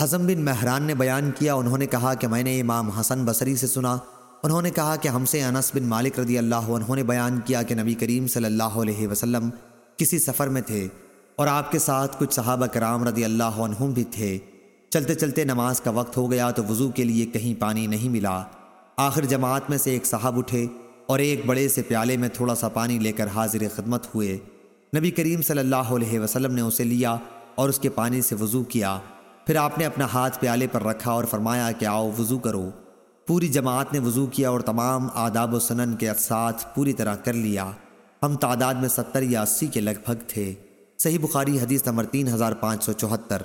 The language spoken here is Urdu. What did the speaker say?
حزم بن مہران نے بیان کیا، انہوں نے کہا کہ میں نے امام حسن بصری سے سنا۔ انہوں نے کہا کہ ہم سے انس بن مالک رضی اللہ عنہ نے بیان کیا کہ نبی کریم صلی اللہ علیہ وسلم کسی سفر میں تھے اور آپ کے ساتھ کچھ صحابہ کرام رضی اللہ عنہم بھی تھے۔ چلتے چلتے نماز کا وقت ہو گیا تو وضو کے لیے کہیں پانی نہیں ملا۔ آخر جماعت میں سے ایک صاحب اٹھے اور ایک بڑے سے پیالے میں تھوڑا سا پانی لے کر حاضر خدمت ہوئے۔ نبی کریم صلی اللہ علیہ وسلم نے اسے لیا اور اس کے پانی سے وضو کیا۔ پھر آپ نے اپنا ہاتھ پیالے پر رکھا اور فرمایا کہ آؤ، وضو کرو۔ پوری جماعت نے وضو کیا اور تمام آداب و سنن کے ساتھ پوری طرح کر لیا۔ ہم تعداد میں ستر یا اسی کے لگ بھگ تھے۔ صحیح بخاری حدیث نمبر تین ہزار پانچ سو چوہتر۔